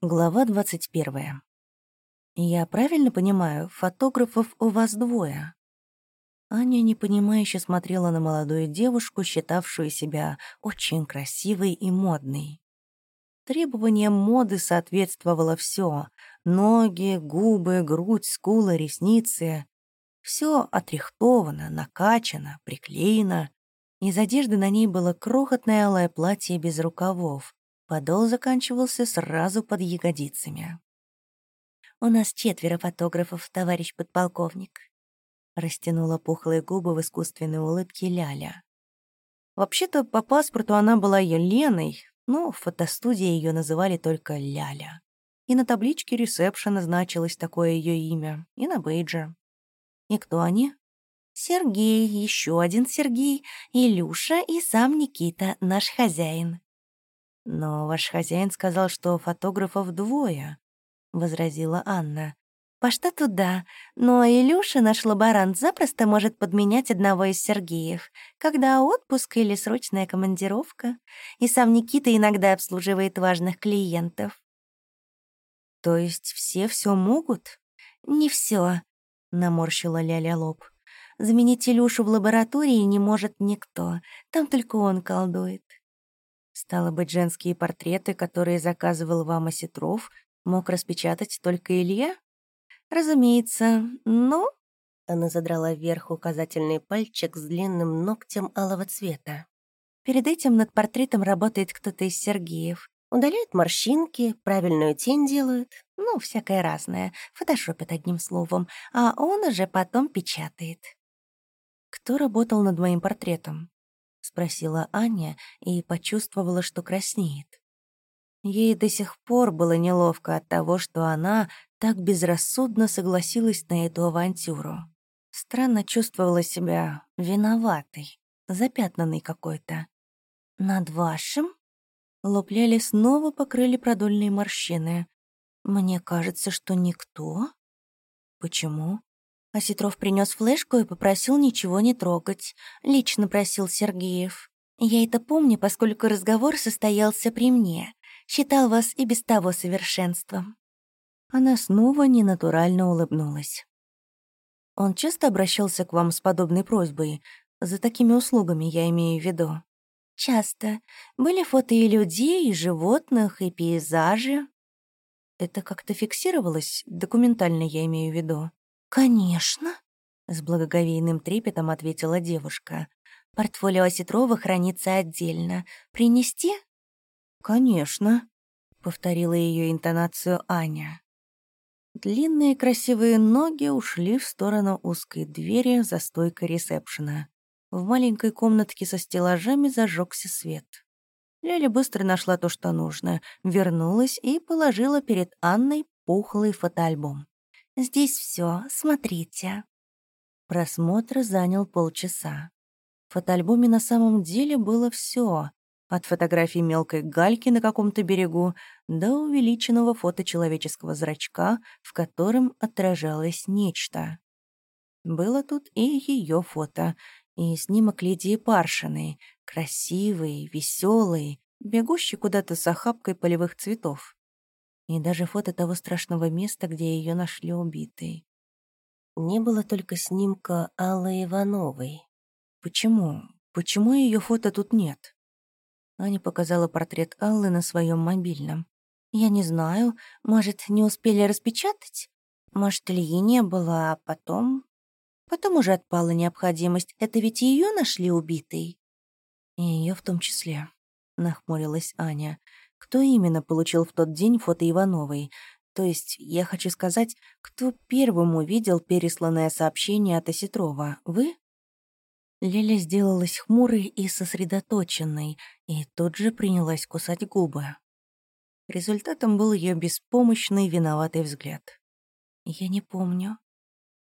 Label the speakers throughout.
Speaker 1: Глава 21. «Я правильно понимаю, фотографов у вас двое?» Аня непонимающе смотрела на молодую девушку, считавшую себя очень красивой и модной. Требованиям моды соответствовало все: ноги, губы, грудь, скулы, ресницы. Все отрихтовано, накачано, приклеено. Из одежды на ней было крохотное алое платье без рукавов, Подол заканчивался сразу под ягодицами.
Speaker 2: «У нас четверо фотографов, товарищ подполковник», — растянула пухлые губы в искусственной улыбке Ляля.
Speaker 1: Вообще-то по паспорту она была Еленой, но в фотостудии ее называли только Ляля. И на табличке ресепшена значилось такое ее имя, и на бейдже. И кто они?
Speaker 2: Сергей, еще один Сергей, Илюша и сам Никита, наш хозяин.
Speaker 1: «Но ваш хозяин сказал, что фотографов двое», — возразила Анна.
Speaker 2: «По штату да, но Илюша, наш лаборант, запросто может подменять одного из Сергеев, когда отпуск или срочная командировка, и сам Никита иногда обслуживает важных клиентов».
Speaker 1: «То есть все все могут?»
Speaker 2: «Не все, наморщила Ляля лоб. «Заменить Илюшу в лаборатории не может никто, там только он колдует».
Speaker 1: Стало быть, женские портреты, которые заказывал вам Осетров, мог распечатать только Илья?
Speaker 2: Разумеется, но... Она задрала вверх указательный пальчик с длинным ногтем алого цвета. Перед этим над портретом работает кто-то из Сергеев. Удаляют морщинки, правильную тень делают, ну, всякое разное, фотошопят одним словом, а он уже потом печатает.
Speaker 1: Кто работал над моим портретом? Спросила Аня и почувствовала, что краснеет. Ей до сих пор было неловко от того, что она так безрассудно согласилась на эту авантюру. Странно чувствовала себя виноватой, запятнанной какой-то.
Speaker 2: «Над вашим?»
Speaker 1: Лоб Ляли снова покрыли продольные морщины.
Speaker 2: «Мне кажется, что никто».
Speaker 1: «Почему?»
Speaker 2: Осетров принес флешку и попросил ничего не трогать. Лично просил Сергеев. Я это помню, поскольку разговор состоялся при мне. Считал вас и без того совершенством.
Speaker 1: Она снова ненатурально улыбнулась. Он часто обращался к вам с подобной просьбой? За такими услугами я имею в виду.
Speaker 2: Часто. Были фото и людей, и животных, и пейзажи.
Speaker 1: Это как-то фиксировалось? Документально я имею в виду.
Speaker 2: «Конечно», —
Speaker 1: с благоговейным трепетом ответила девушка.
Speaker 2: «Портфолио Осетрова хранится отдельно. Принести?»
Speaker 1: «Конечно», — повторила ее интонацию Аня. Длинные красивые ноги ушли в сторону узкой двери за стойкой ресепшена. В маленькой комнатке со стеллажами зажегся свет. Ляля быстро нашла то, что нужно, вернулась и положила перед Анной пухлый фотоальбом.
Speaker 2: Здесь все, смотрите».
Speaker 1: Просмотр занял полчаса. В фотоальбоме на самом деле было все, от фотографий мелкой гальки на каком-то берегу до увеличенного фото человеческого зрачка, в котором отражалось нечто. Было тут и ее фото, и снимок Лидии Паршиной, красивый, веселый, бегущий куда-то с охапкой полевых цветов и даже фото того страшного места, где ее нашли убитой.
Speaker 2: Не было только снимка Аллы Ивановой.
Speaker 1: Почему? Почему ее фото тут нет? Аня показала портрет Аллы на своем мобильном.
Speaker 2: Я не знаю, может, не успели распечатать? Может, Ильи не было, а потом... Потом уже отпала необходимость. Это ведь ее нашли убитой?
Speaker 1: И ее в том числе, нахмурилась Аня. Кто именно получил в тот день фото Ивановой? То есть, я хочу сказать, кто первым увидел пересланное сообщение от Осетрова? Вы? Леля сделалась хмурой и сосредоточенной, и тут же принялась кусать губы. Результатом был ее беспомощный, виноватый взгляд. «Я не помню».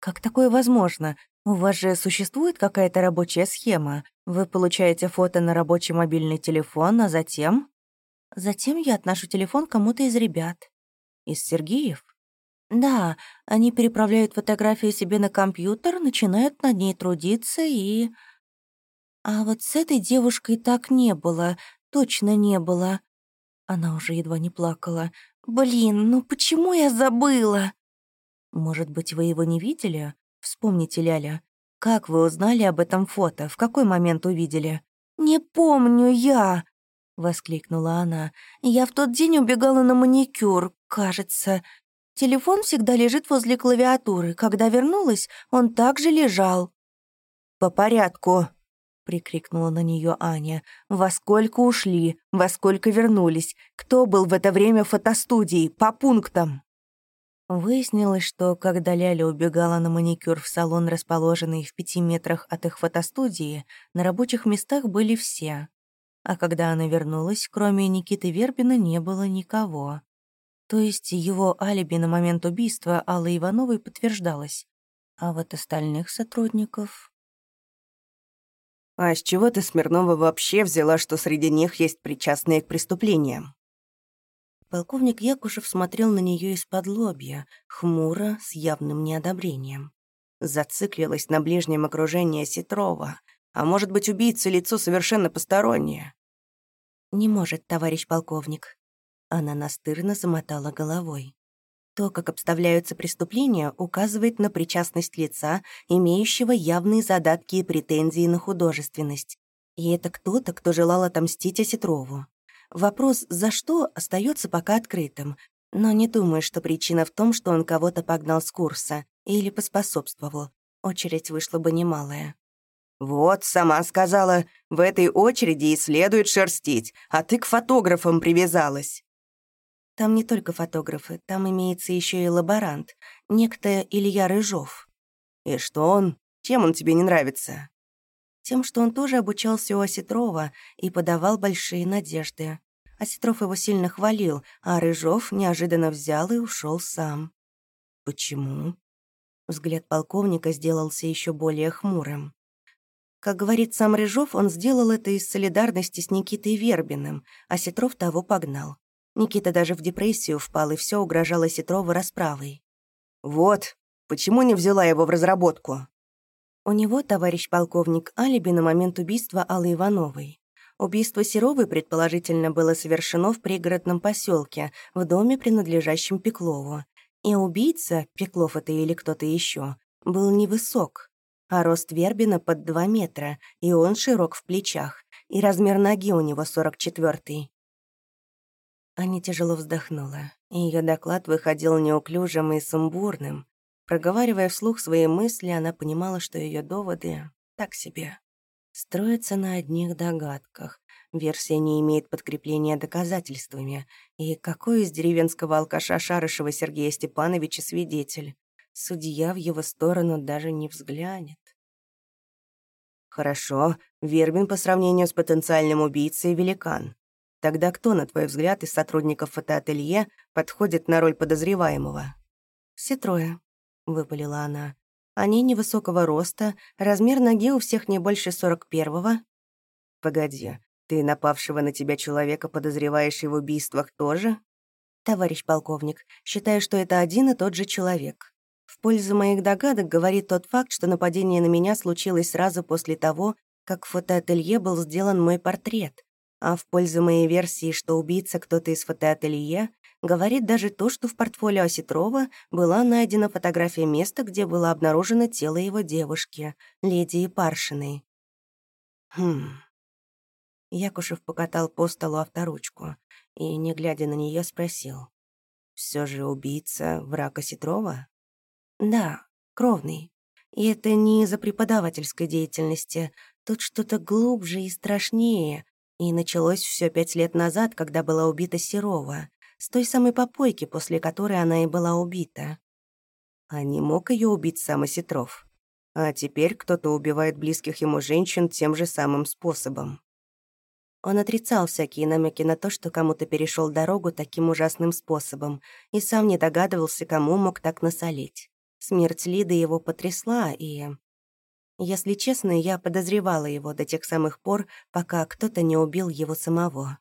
Speaker 1: «Как такое возможно? У вас же существует какая-то рабочая схема. Вы получаете фото на рабочий мобильный телефон, а затем...»
Speaker 2: Затем я отношу телефон кому-то из ребят.
Speaker 1: Из Сергеев?
Speaker 2: Да, они переправляют фотографию себе на компьютер, начинают над ней трудиться и... А вот с этой девушкой так не было, точно не было.
Speaker 1: Она уже едва не плакала. «Блин, ну почему я забыла?» «Может быть, вы его не видели? Вспомните, Ляля. Как вы узнали об этом фото? В какой момент увидели?» «Не помню я!» — воскликнула она. «Я в тот день убегала на маникюр, кажется. Телефон всегда лежит возле клавиатуры. Когда вернулась, он также лежал».
Speaker 2: «По порядку!» — прикрикнула на нее Аня. «Во сколько ушли? Во сколько вернулись? Кто был в это время в фотостудии? По пунктам!»
Speaker 1: Выяснилось, что когда Ляля убегала на маникюр в салон, расположенный в пяти метрах от их фотостудии, на рабочих местах были все. А когда она вернулась, кроме Никиты Вербина не было никого. То есть его алиби на момент убийства Аллы Ивановой подтверждалось. А вот остальных сотрудников...
Speaker 2: «А с чего ты, Смирнова, вообще взяла, что среди них есть причастные к преступлениям?»
Speaker 1: Полковник Якушев смотрел на нее из-под лобья, хмуро, с явным неодобрением.
Speaker 2: Зациклилась на ближнем окружении Ситрова. А может быть, убийца лицо совершенно постороннее?
Speaker 1: «Не может, товарищ полковник». Она настырно замотала головой. То, как обставляются преступления, указывает на причастность лица, имеющего явные задатки и претензии на художественность. И это кто-то, кто желал отомстить Осетрову. Вопрос «за что» остается пока открытым, но не думаю, что причина в том, что он кого-то погнал с курса или поспособствовал. Очередь вышла бы немалая.
Speaker 2: «Вот, сама сказала, в этой очереди и следует шерстить, а ты к фотографам привязалась».
Speaker 1: Там не только фотографы, там имеется еще и лаборант, некто Илья Рыжов.
Speaker 2: «И что он? Чем он тебе не нравится?»
Speaker 1: Тем, что он тоже обучался у Осетрова и подавал большие надежды. Осетров его сильно хвалил, а Рыжов неожиданно взял и ушел сам.
Speaker 2: «Почему?»
Speaker 1: Взгляд полковника сделался еще более хмурым. Как говорит сам Рыжов, он сделал это из солидарности с Никитой Вербиным, а Сетров того погнал. Никита даже в депрессию впал, и все угрожало Сетрову расправой.
Speaker 2: «Вот, почему не взяла его в разработку?»
Speaker 1: У него, товарищ полковник, алиби на момент убийства Аллы Ивановой. Убийство Серовой, предположительно, было совершено в пригородном поселке, в доме, принадлежащем Пеклову. И убийца, Пеклов это или кто-то еще, был невысок, а рост Вербина под 2 метра, и он широк в плечах, и размер ноги у него 44-й. Аня тяжело вздохнула, ее доклад выходил неуклюжим и сумбурным, Проговаривая вслух свои мысли, она понимала, что ее доводы так себе. Строятся на одних догадках. Версия не имеет подкрепления доказательствами. И какой из деревенского алкаша Шарышева Сергея Степановича свидетель? Судья в его сторону даже не взглянет.
Speaker 2: Хорошо, Вербин по сравнению с потенциальным убийцей великан. Тогда кто, на твой взгляд, из сотрудников фотоателье подходит на роль подозреваемого?
Speaker 1: Все трое выпалила она. «Они невысокого роста, размер ноги у всех не больше сорок первого».
Speaker 2: «Погоди, ты напавшего на тебя человека подозреваешь и в убийствах тоже?»
Speaker 1: «Товарищ полковник, считаю, что это один и тот же человек. В пользу моих догадок говорит тот факт, что нападение на меня случилось сразу после того, как в фотоателье был сделан мой портрет, а в пользу моей версии, что убийца кто-то из фотоателье, говорит даже то, что в портфолио Осетрова была найдена фотография места, где было обнаружено тело его девушки, леди Паршиной.
Speaker 2: Хм.
Speaker 1: Якушев покатал по столу авторучку и, не глядя на нее, спросил.
Speaker 2: «Все же убийца враг Осетрова?»
Speaker 1: «Да, кровный. И это не из-за преподавательской деятельности. Тут что-то глубже и страшнее. И началось все пять лет назад, когда была убита Серова с той самой попойки, после которой она и была убита.
Speaker 2: А не мог ее убить сам Осетров. А теперь кто-то убивает близких ему женщин тем же самым способом.
Speaker 1: Он отрицал всякие намеки на то, что кому-то перешел дорогу таким ужасным способом, и сам не догадывался, кому мог так насолить. Смерть Лиды его потрясла, и... Если честно, я подозревала его до тех самых пор, пока кто-то не убил его самого.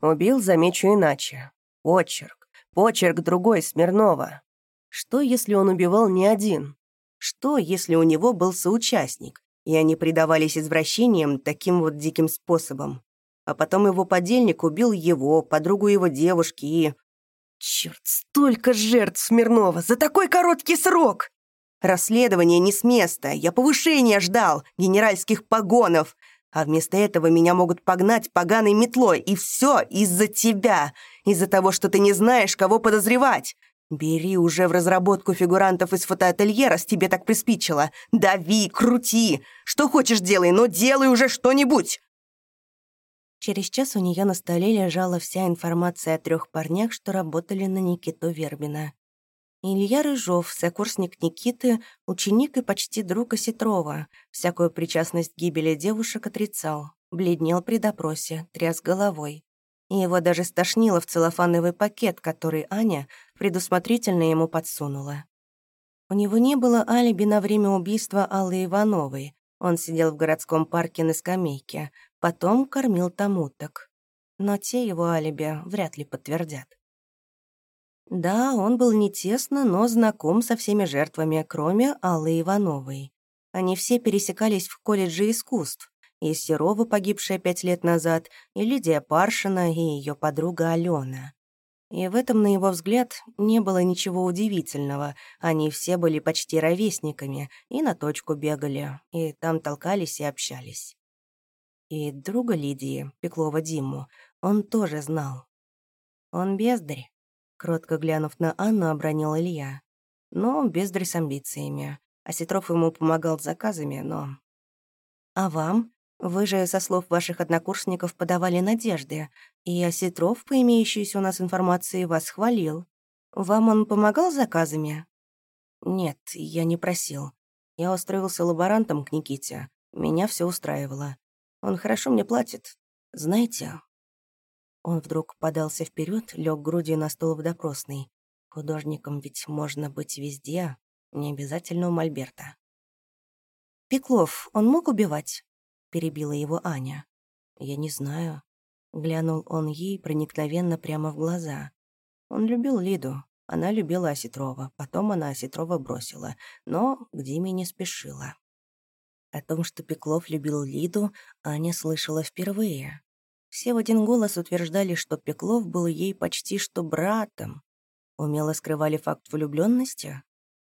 Speaker 2: Убил, замечу иначе. Почерк. Почерк другой, Смирнова. Что, если он убивал не один? Что, если у него был соучастник, и они предавались извращениям таким вот диким способом?
Speaker 3: А потом его подельник убил его, подругу его девушки и... Черт, столько жертв Смирнова за такой короткий срок! Расследование не с места, я повышения ждал, генеральских погонов, а вместо этого меня могут погнать поганой метлой, и все из-за тебя, из-за того, что ты не знаешь, кого подозревать. Бери уже в разработку фигурантов из фотоателье, раз тебе так приспичило. Дави, крути. Что хочешь делай, но делай уже что-нибудь.
Speaker 1: Через час у нее на столе лежала вся информация о трех парнях, что работали на Никиту Вербина. Илья Рыжов, сокурсник Никиты, ученик и почти друг Осетрова, всякую причастность к гибели девушек отрицал, бледнел при допросе, тряс головой. И его даже стошнило в целлофановый пакет, который Аня предусмотрительно ему подсунула. У него не было алиби на время убийства Аллы Ивановой. Он сидел в городском парке на скамейке, потом кормил там уток. Но те его алиби вряд ли подтвердят. Да, он был не тесно, но знаком со всеми жертвами, кроме Аллы Ивановой. Они все пересекались в колледже искусств. И Серова, погибшая пять лет назад, и Лидия Паршина, и ее подруга Алена. И в этом, на его взгляд, не было ничего удивительного. Они все были почти ровесниками, и на точку бегали, и там толкались и общались. И друга Лидии, Пеклова Диму, он тоже знал. Он бездарь. Кротко глянув на Анну, обронил Илья. Но бездарь с амбициями. А Сетров ему помогал с заказами, но... «А вам? Вы же, со слов ваших однокурсников, подавали надежды, и Осетров, по имеющейся у нас информации, вас хвалил. Вам он помогал с заказами?» «Нет, я не просил. Я устроился лаборантом к Никите. Меня все устраивало. Он хорошо мне платит. Знаете, он вдруг подался вперед, лег грудью на стол в допросной. Художником ведь можно быть везде, не обязательно у Мольберта. «Пеклов, он мог убивать?» — перебила его Аня. «Я не знаю». Глянул он ей проникновенно прямо в глаза. Он любил Лиду, она любила Осетрова, потом она Осетрова бросила, но к Диме не спешила. О том, что Пеклов любил Лиду, Аня слышала впервые. Все в один голос утверждали, что Пеклов был ей почти что братом. Умело скрывали факт влюбленности?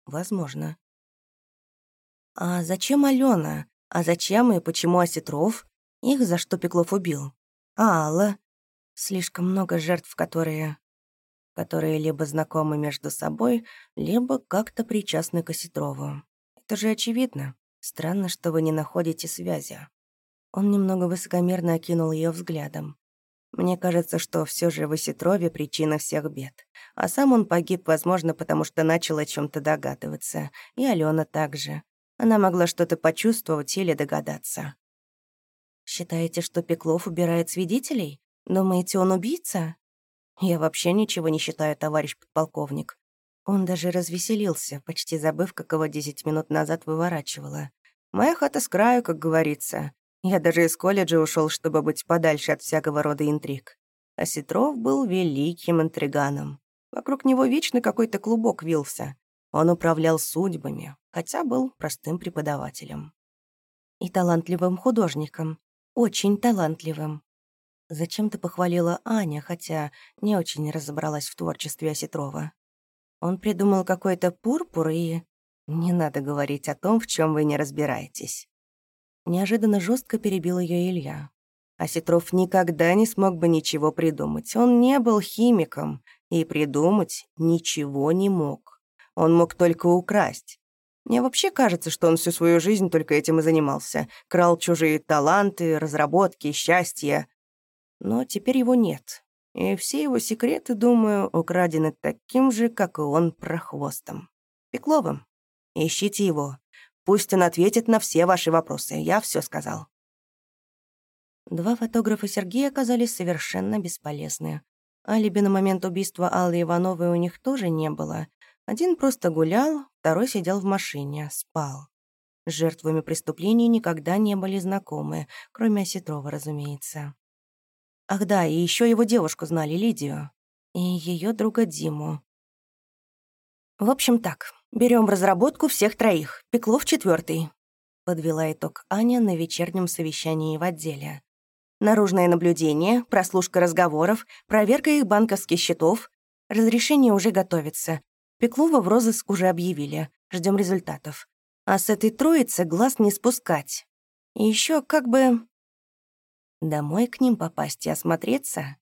Speaker 1: Возможно. А зачем Алена? А зачем и почему Осетров? Их за что Пеклов убил? А Алла? Слишком много жертв, которые... которые либо знакомы между собой, либо как-то причастны к Осетрову. Это же очевидно. Странно, что вы не находите связи. Он немного высокомерно окинул ее взглядом. Мне кажется, что все же в Осетрове причина всех бед. А сам он погиб, возможно, потому что начал о чем то догадываться. И Алена также. Она могла что-то почувствовать или догадаться. «Считаете, что Пеклов убирает свидетелей? Думаете, он убийца?» «Я вообще ничего не считаю, товарищ подполковник». Он даже развеселился, почти забыв, как его десять минут назад выворачивало. «Моя хата с краю, как говорится. Я даже из колледжа ушел, чтобы быть подальше от всякого рода интриг. А Сетров был великим интриганом. Вокруг него вечно какой-то клубок вился. Он управлял судьбами, хотя был простым преподавателем. И талантливым художником. Очень талантливым. Зачем-то похвалила Аня, хотя не очень разобралась в творчестве Осетрова. Он придумал какой-то пурпур и... Не надо говорить о том, в чем вы не разбираетесь. Неожиданно жестко перебил ее Илья. Осетров никогда не смог бы ничего придумать. Он не был химиком и придумать ничего не мог. Он мог только украсть. Мне вообще кажется, что он всю свою жизнь только этим и занимался. Крал чужие таланты, разработки, счастье. Но теперь его нет. И все его секреты, думаю, украдены таким же, как и он, прохвостом. Пекловым. Ищите его. Пусть он ответит на все ваши вопросы. Я все сказал». Два фотографа Сергея оказались совершенно бесполезны. Алиби на момент убийства Аллы Ивановой у них тоже не было. Один просто гулял, второй сидел в машине, спал. С жертвами преступлений никогда не были знакомы, кроме Осетрова, разумеется. Ах да, и еще его девушку знали, Лидию. И ее друга Диму. В общем так, Берем разработку всех троих. Пеклов четвертый. Подвела итог Аня на вечернем совещании в отделе. Наружное наблюдение, прослушка разговоров, проверка их банковских счетов. Разрешение уже готовится. Пеклова в розыск уже объявили. Ждем результатов. А с этой троицы глаз не спускать. И еще как бы... Домой к ним попасть и осмотреться?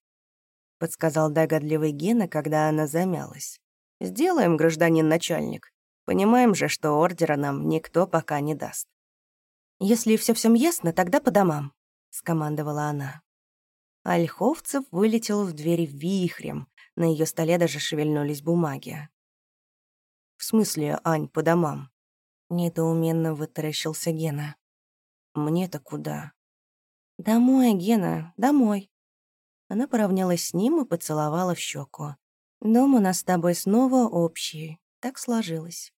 Speaker 1: Подсказал догадливый Гена, когда она замялась. Сделаем, гражданин начальник. Понимаем же, что ордера нам никто пока не даст. Если все всем ясно, тогда по домам скомандовала она. Ольховцев вылетел в двери вихрем, на ее столе даже шевельнулись бумаги. «В смысле, Ань, по домам?» Недоуменно вытаращился Гена. «Мне-то куда?» «Домой, Гена, домой». Она поравнялась с ним и поцеловала в щеку. «Дом у нас с тобой снова общий. Так сложилось».